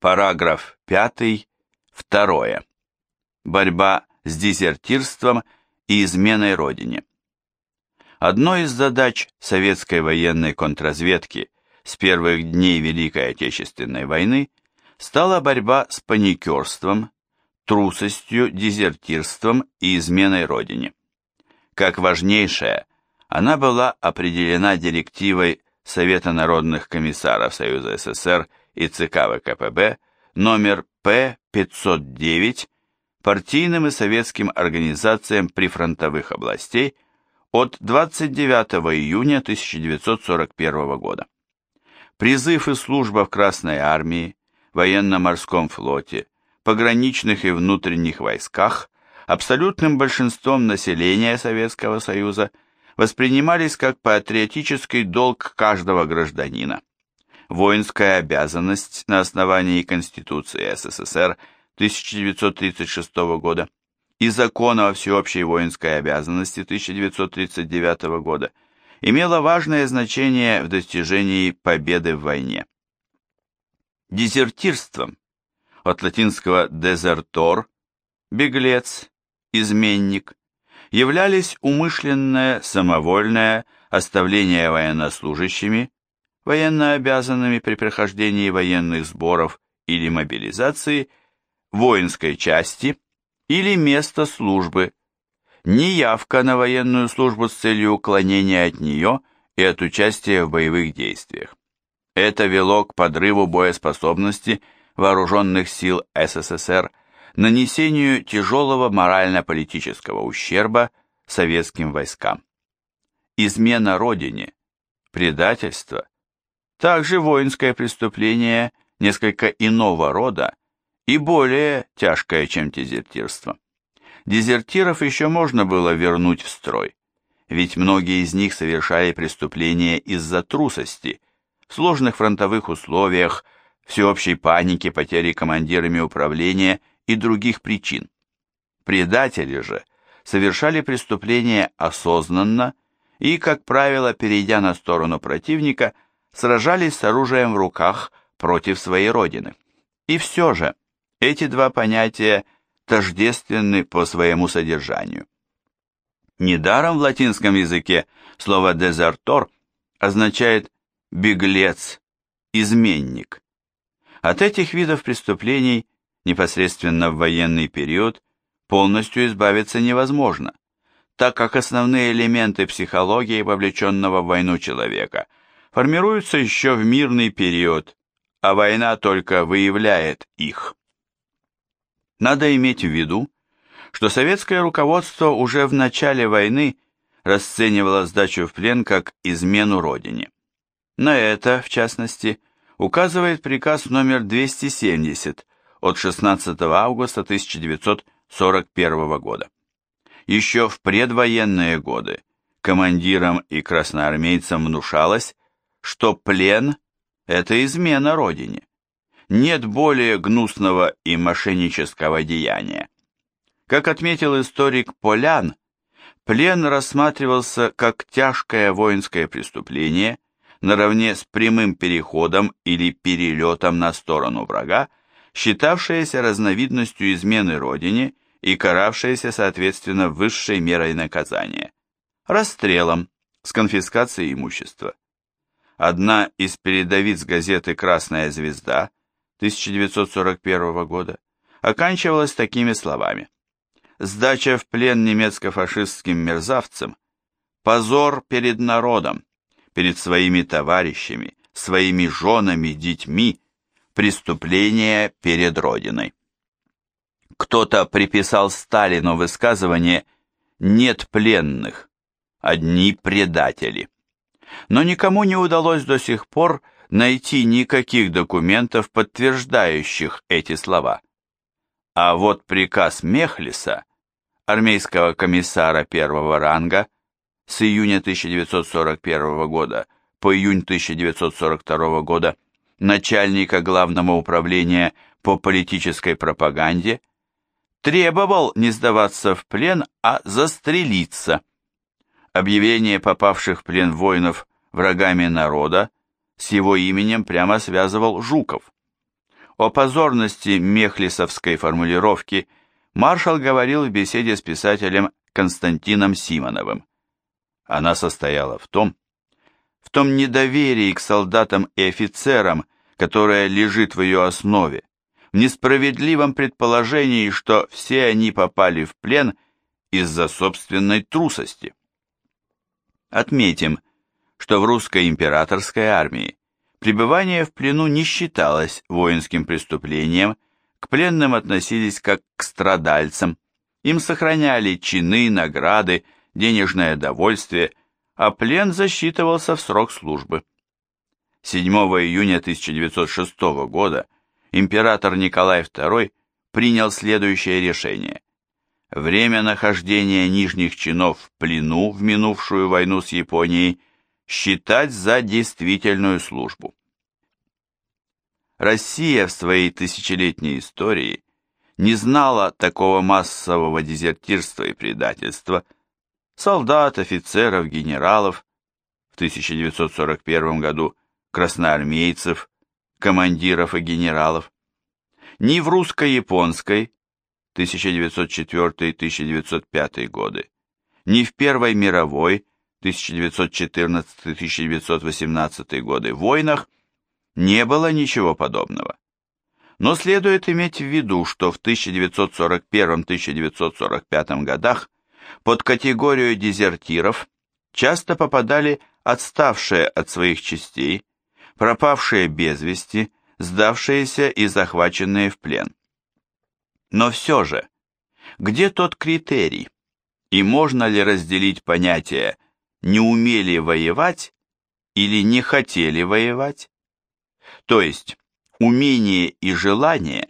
Параграф 5. Второе. Борьба с дезертирством и изменой Родине. Одной из задач советской военной контрразведки с первых дней Великой Отечественной войны стала борьба с паникерством, трусостью, дезертирством и изменой Родине. Как важнейшая, она была определена директивой Совета народных комиссаров Союза СССр и ЦК ВКПБ номер П-509 партийным и советским организациям прифронтовых областей от 29 июня 1941 года. Призыв и служба в Красной армии, военно-морском флоте, пограничных и внутренних войсках абсолютным большинством населения Советского Союза воспринимались как патриотический долг каждого гражданина. Воинская обязанность на основании Конституции СССР 1936 года и Закона о всеобщей воинской обязанности 1939 года имела важное значение в достижении победы в войне. Дезертирством, от латинского «дезертор» – беглец, изменник, являлись умышленное, самовольное оставление военнослужащими, военнообязанными при прохождении военных сборов или мобилизации, воинской части или места службы, неявка на военную службу с целью уклонения от нее и от участия в боевых действиях. Это вело к подрыву боеспособности вооруженных сил СССР, нанесению тяжелого морально-политического ущерба советским войскам. Измена Родине, предательство, также воинское преступление несколько иного рода и более тяжкое, чем дезертирство. Дезертиров еще можно было вернуть в строй, ведь многие из них совершали преступления из-за трусости, в сложных фронтовых условиях, всеобщей паники, потери командирами управления и других причин. Предатели же совершали преступления осознанно и, как правило, перейдя на сторону противника, сражались с оружием в руках против своей родины. И все же эти два понятия тождественны по своему содержанию. Недаром в латинском языке слово «дезертор» означает «беглец», «изменник». От этих видов преступлений непосредственно в военный период полностью избавиться невозможно, так как основные элементы психологии вовлеченного в войну человека формируются еще в мирный период, а война только выявляет их. Надо иметь в виду, что советское руководство уже в начале войны расценивало сдачу в плен как измену Родине. На это, в частности, указывает приказ номер 270 от 16 августа 1941 года. Еще в предвоенные годы командирам и красноармейцам внушалось, что плен – это измена Родине. Нет более гнусного и мошеннического деяния. Как отметил историк Полян, плен рассматривался как тяжкое воинское преступление наравне с прямым переходом или перелетом на сторону врага считавшаяся разновидностью измены родине и каравшаяся, соответственно, высшей мерой наказания – расстрелом с конфискацией имущества. Одна из передовиц газеты «Красная звезда» 1941 года оканчивалась такими словами. «Сдача в плен немецко-фашистским мерзавцам – позор перед народом, перед своими товарищами, своими женами, детьми, преступление перед Родиной. Кто-то приписал Сталину высказывание «нет пленных, одни предатели». Но никому не удалось до сих пор найти никаких документов, подтверждающих эти слова. А вот приказ Мехлиса, армейского комиссара первого ранга, с июня 1941 года по июнь 1942 года, начальника Главного управления по политической пропаганде, требовал не сдаваться в плен, а застрелиться. Объявление попавших в плен воинов врагами народа с его именем прямо связывал Жуков. О позорности мехлисовской формулировки маршал говорил в беседе с писателем Константином Симоновым. Она состояла в том, в том недоверии к солдатам и офицерам, которое лежит в ее основе, в несправедливом предположении, что все они попали в плен из-за собственной трусости. Отметим, что в русской императорской армии пребывание в плену не считалось воинским преступлением, к пленным относились как к страдальцам, им сохраняли чины, награды, денежное довольствие, а плен засчитывался в срок службы. 7 июня 1906 года император Николай II принял следующее решение. Время нахождения нижних чинов в плену в минувшую войну с Японией считать за действительную службу. Россия в своей тысячелетней истории не знала такого массового дезертирства и предательства солдат, офицеров, генералов, в 1941 году красноармейцев, командиров и генералов, ни в русско-японской 1904-1905 годы, ни в Первой мировой 1914-1918 годы войнах не было ничего подобного. Но следует иметь в виду, что в 1941-1945 годах под категорию дезертиров часто попадали отставшие от своих частей, пропавшие без вести, сдавшиеся и захваченные в плен. Но все же, где тот критерий, и можно ли разделить понятие «не умели воевать» или «не хотели воевать»? То есть, умение и желание,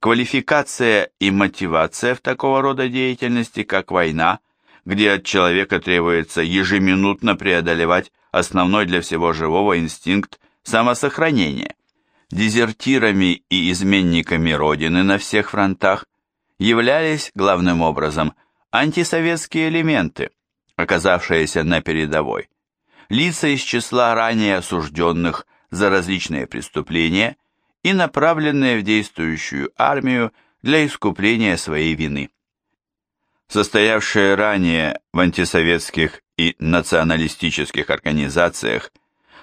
квалификация и мотивация в такого рода деятельности, как война, где от человека требуется ежеминутно преодолевать основной для всего живого инстинкт самосохранения. Дезертирами и изменниками Родины на всех фронтах являлись главным образом антисоветские элементы, оказавшиеся на передовой, лица из числа ранее осужденных за различные преступления и направленные в действующую армию для искупления своей вины. Состоявшие ранее в антисоветских и националистических организациях,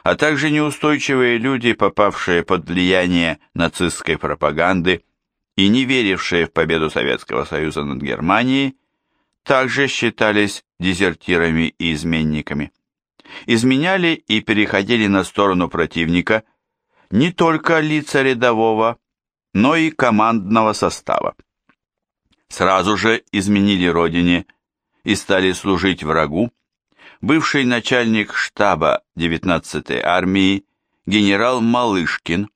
а также неустойчивые люди, попавшие под влияние нацистской пропаганды и не верившие в победу Советского Союза над Германией, также считались дезертирами и изменниками изменяли и переходили на сторону противника не только лица рядового, но и командного состава. Сразу же изменили родине и стали служить врагу бывший начальник штаба 19-й армии генерал Малышкин,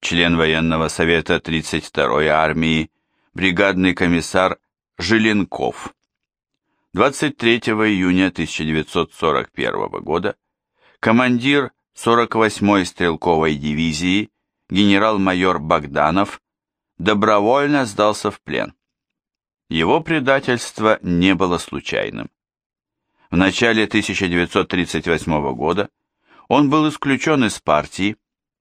член военного совета 32-й армии, бригадный комиссар Желенков. 23 июня 1941 года командир 48-й стрелковой дивизии генерал-майор Богданов добровольно сдался в плен. Его предательство не было случайным. В начале 1938 года он был исключен из партии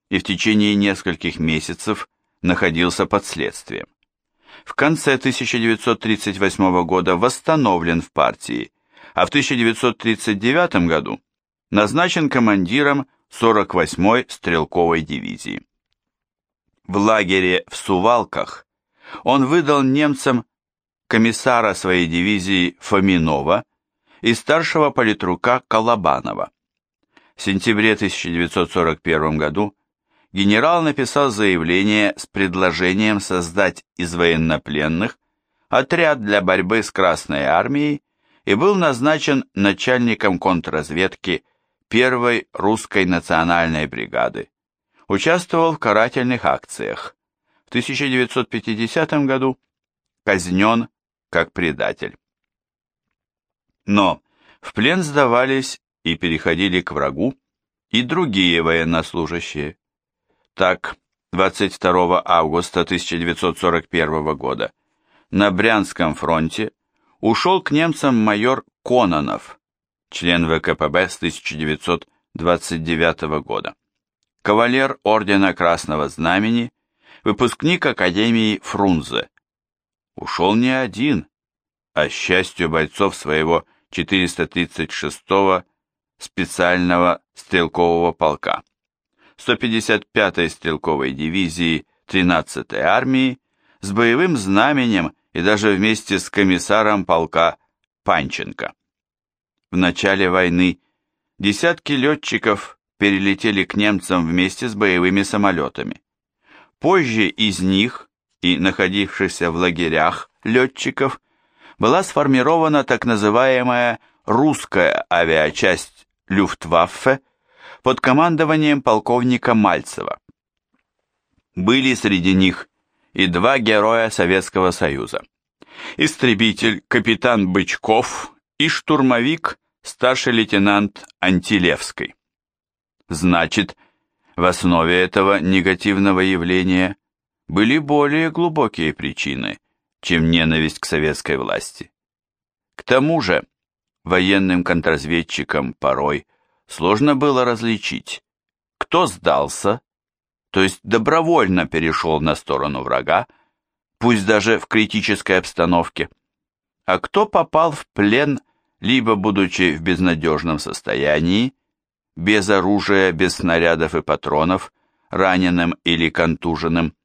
и в течение нескольких месяцев находился под следствием в конце 1938 года восстановлен в партии, а в 1939 году назначен командиром 48-й стрелковой дивизии. В лагере в Сувалках он выдал немцам комиссара своей дивизии Фоминова и старшего политрука Колобанова. В сентябре 1941 году генерал написал заявление с предложением создать из военнопленных отряд для борьбы с Красной армией и был назначен начальником контрразведки первой русской национальной бригады. Участвовал в карательных акциях. В 1950 году казнен как предатель. Но в плен сдавались и переходили к врагу и другие военнослужащие. Так, 22 августа 1941 года на Брянском фронте ушел к немцам майор Кононов, член ВКПБ с 1929 года. Кавалер Ордена Красного Знамени, выпускник Академии Фрунзе. Ушел не один, а счастью бойцов своего 436-го специального стрелкового полка, 155-й стрелковой дивизии 13-й армии с боевым знаменем и даже вместе с комиссаром полка Панченко. В начале войны десятки летчиков перелетели к немцам вместе с боевыми самолетами. Позже из них и находившихся в лагерях летчиков была сформирована так называемая русская авиачасть Люфтваффе под командованием полковника Мальцева. Были среди них и два героя Советского Союза. Истребитель капитан Бычков и штурмовик старший лейтенант Антилевский. Значит, в основе этого негативного явления были более глубокие причины – чем ненависть к советской власти. К тому же, военным контрразведчикам порой сложно было различить, кто сдался, то есть добровольно перешел на сторону врага, пусть даже в критической обстановке, а кто попал в плен, либо будучи в безнадежном состоянии, без оружия, без снарядов и патронов, раненым или контуженным,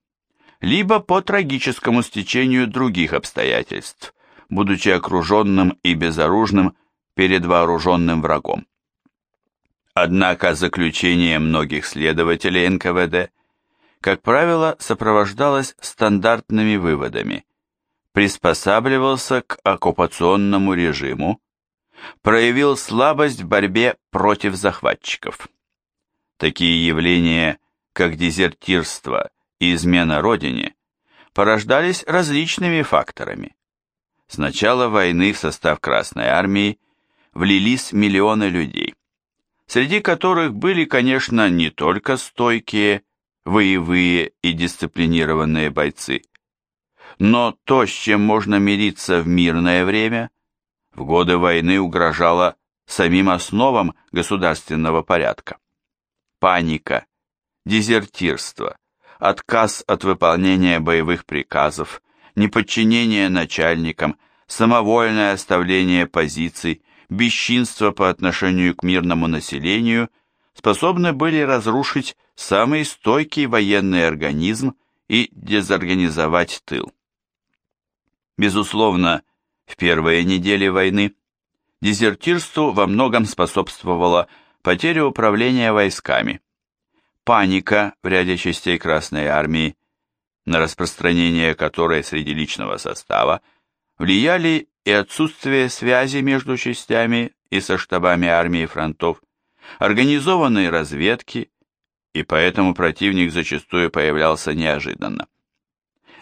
либо по трагическому стечению других обстоятельств, будучи окруженным и безоружным перед вооруженным врагом. Однако заключение многих следователей НКВД, как правило, сопровождалось стандартными выводами, приспосабливался к оккупационному режиму, проявил слабость в борьбе против захватчиков. Такие явления, как дезертирство и измена родине порождались различными факторами. С начала войны в состав Красной Армии влились миллионы людей, среди которых были, конечно, не только стойкие, воевые и дисциплинированные бойцы, но то, с чем можно мириться в мирное время, в годы войны угрожало самим основам государственного порядка. Паника, дезертирство, отказ от выполнения боевых приказов, неподчинение начальникам, самовольное оставление позиций, бесчинство по отношению к мирному населению способны были разрушить самый стойкий военный организм и дезорганизовать тыл. Безусловно, в первые недели войны дезертирству во многом способствовала потеря управления войсками – паника в ряде частей Красной Армии, на распространение которой среди личного состава влияли и отсутствие связи между частями и со штабами армии и фронтов, организованные разведки, и поэтому противник зачастую появлялся неожиданно.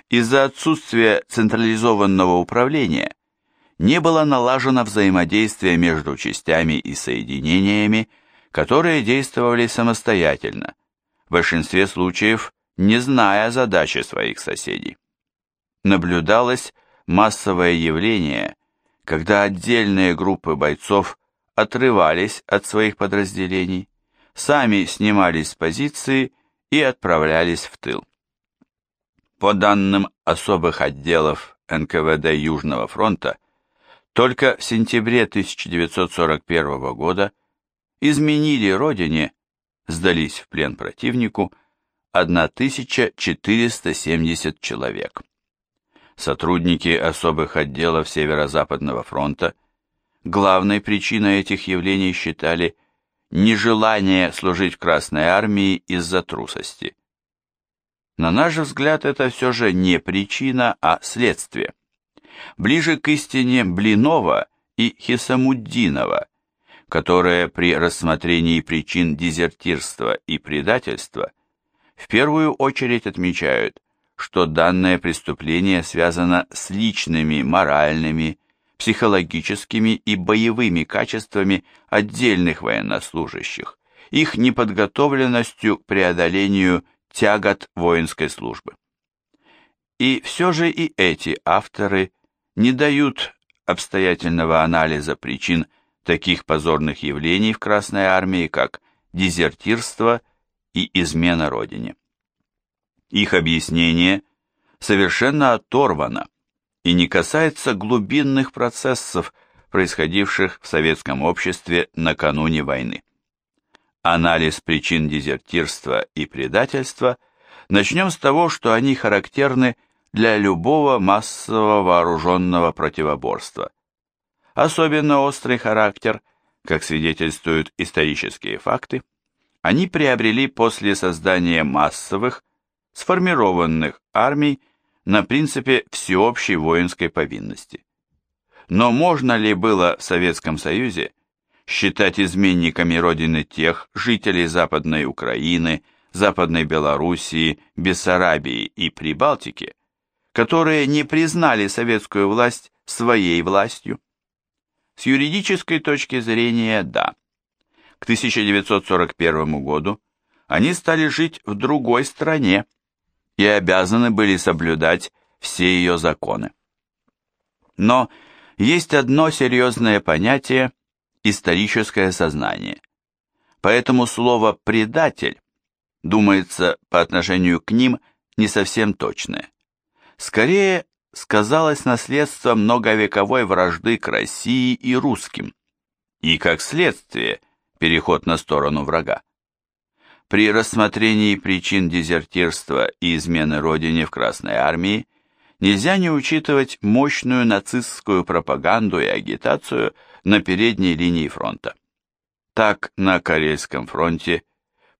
Из-за отсутствия централизованного управления не было налажено взаимодействие между частями и соединениями, которые действовали самостоятельно, большинстве случаев не зная задачи своих соседей. Наблюдалось массовое явление, когда отдельные группы бойцов отрывались от своих подразделений, сами снимались с позиции и отправлялись в тыл. По данным особых отделов НКВД Южного фронта, только в сентябре 1941 года изменили родине сдались в плен противнику 1470 человек. Сотрудники особых отделов Северо-Западного фронта главной причиной этих явлений считали нежелание служить в Красной армии из-за трусости. На наш взгляд, это все же не причина, а следствие. Ближе к истине Блинова и Хисамуддинова которые при рассмотрении причин дезертирства и предательства в первую очередь отмечают, что данное преступление связано с личными, моральными, психологическими и боевыми качествами отдельных военнослужащих, их неподготовленностью к преодолению тягот воинской службы. И все же и эти авторы не дают обстоятельного анализа причин таких позорных явлений в Красной Армии, как дезертирство и измена Родине. Их объяснение совершенно оторвано и не касается глубинных процессов, происходивших в советском обществе накануне войны. Анализ причин дезертирства и предательства начнем с того, что они характерны для любого массового вооруженного противоборства. Особенно острый характер, как свидетельствуют исторические факты, они приобрели после создания массовых, сформированных армий на принципе всеобщей воинской повинности. Но можно ли было в Советском Союзе считать изменниками Родины тех жителей Западной Украины, Западной Белоруссии, Бессарабии и Прибалтики, которые не признали советскую власть своей властью? С юридической точки зрения – да. К 1941 году они стали жить в другой стране и обязаны были соблюдать все ее законы. Но есть одно серьезное понятие – историческое сознание. Поэтому слово «предатель» думается по отношению к ним не совсем точное скорее сказалось наследство многовековой вражды к России и русским, и, как следствие, переход на сторону врага. При рассмотрении причин дезертирства и измены родине в Красной армии нельзя не учитывать мощную нацистскую пропаганду и агитацию на передней линии фронта. Так, на Карельском фронте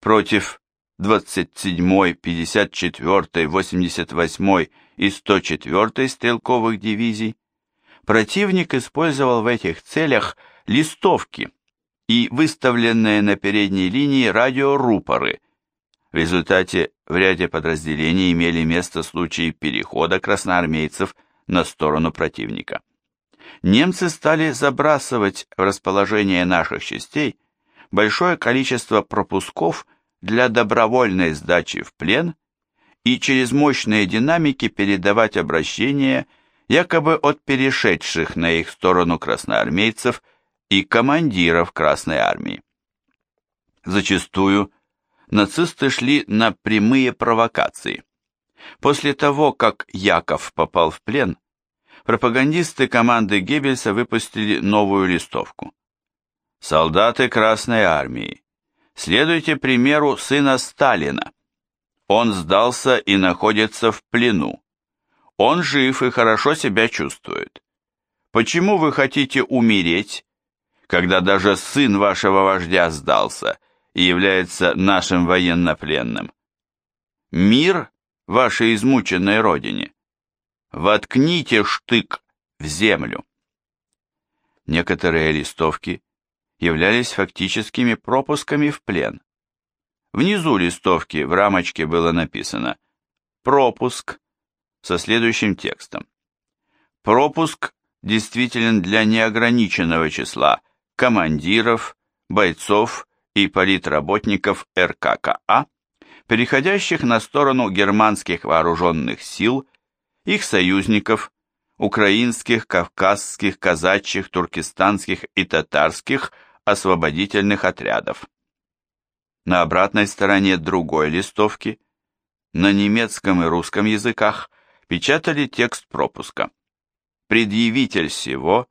против 27-й, 54-й, 88-й и 104-й стрелковых дивизий, противник использовал в этих целях листовки и выставленные на передней линии радиорупоры. В результате в ряде подразделений имели место случаи перехода красноармейцев на сторону противника. Немцы стали забрасывать в расположение наших частей большое количество пропусков для добровольной сдачи в плен и через мощные динамики передавать обращения якобы от перешедших на их сторону красноармейцев и командиров Красной Армии. Зачастую нацисты шли на прямые провокации. После того, как Яков попал в плен, пропагандисты команды Геббельса выпустили новую листовку. «Солдаты Красной Армии, следуйте примеру сына Сталина. Он сдался и находится в плену. Он жив и хорошо себя чувствует. Почему вы хотите умереть, когда даже сын вашего вождя сдался и является нашим военнопленным? Мир вашей измученной родине. Воткните штык в землю. Некоторые листовки являлись фактическими пропусками в плен. Внизу листовки в рамочке было написано «Пропуск» со следующим текстом. Пропуск действителен для неограниченного числа командиров, бойцов и политработников РККА, переходящих на сторону германских вооруженных сил, их союзников, украинских, кавказских, казачьих, туркестанских и татарских освободительных отрядов. На обратной стороне другой листовки на немецком и русском языках печатали текст пропуска. Предъявитель всего,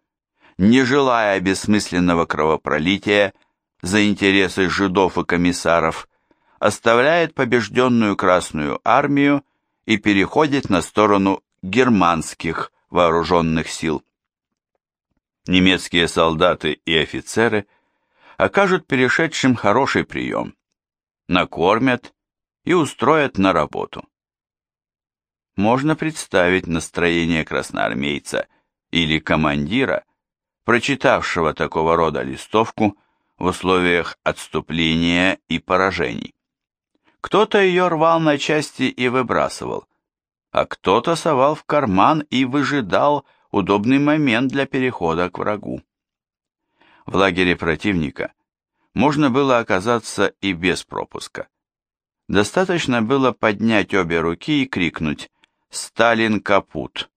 не желая бессмысленного кровопролития за интересы жидов и комиссаров, оставляет побежденную Красную армию и переходит на сторону германских вооруженных сил. Немецкие солдаты и офицеры окажут перешедшим хороший прием, накормят и устроят на работу. Можно представить настроение красноармейца или командира, прочитавшего такого рода листовку в условиях отступления и поражений. Кто-то ее рвал на части и выбрасывал, а кто-то совал в карман и выжидал удобный момент для перехода к врагу. В лагере противника можно было оказаться и без пропуска. Достаточно было поднять обе руки и крикнуть «Сталин капут»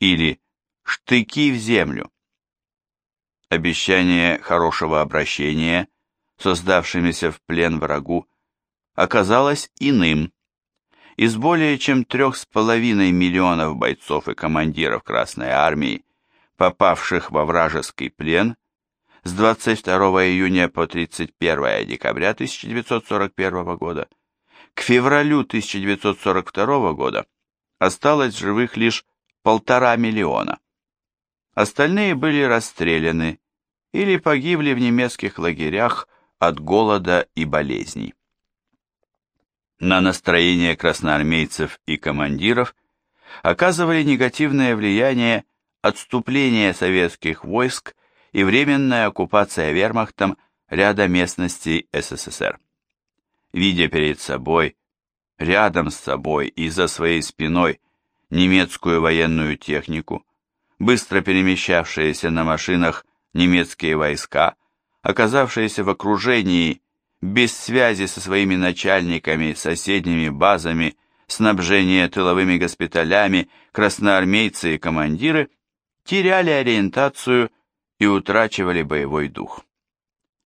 или «Штыки в землю». Обещание хорошего обращения, создавшимися в плен врагу, оказалось иным, из более чем 3,5 миллионов бойцов и командиров Красной Армии, попавших во вражеский плен с 22 июня по 31 декабря 1941 года, к февралю 1942 года осталось живых лишь полтора миллиона. Остальные были расстреляны или погибли в немецких лагерях от голода и болезней. На настроение красноармейцев и командиров оказывали негативное влияние отступление советских войск и временная оккупация вермахтом ряда местностей СССР. Видя перед собой, рядом с собой и за своей спиной немецкую военную технику, быстро перемещавшиеся на машинах немецкие войска, оказавшиеся в окружении, без связи со своими начальниками, соседними базами, снабжения тыловыми госпиталями, красноармейцы и командиры теряли ориентацию и утрачивали боевой дух.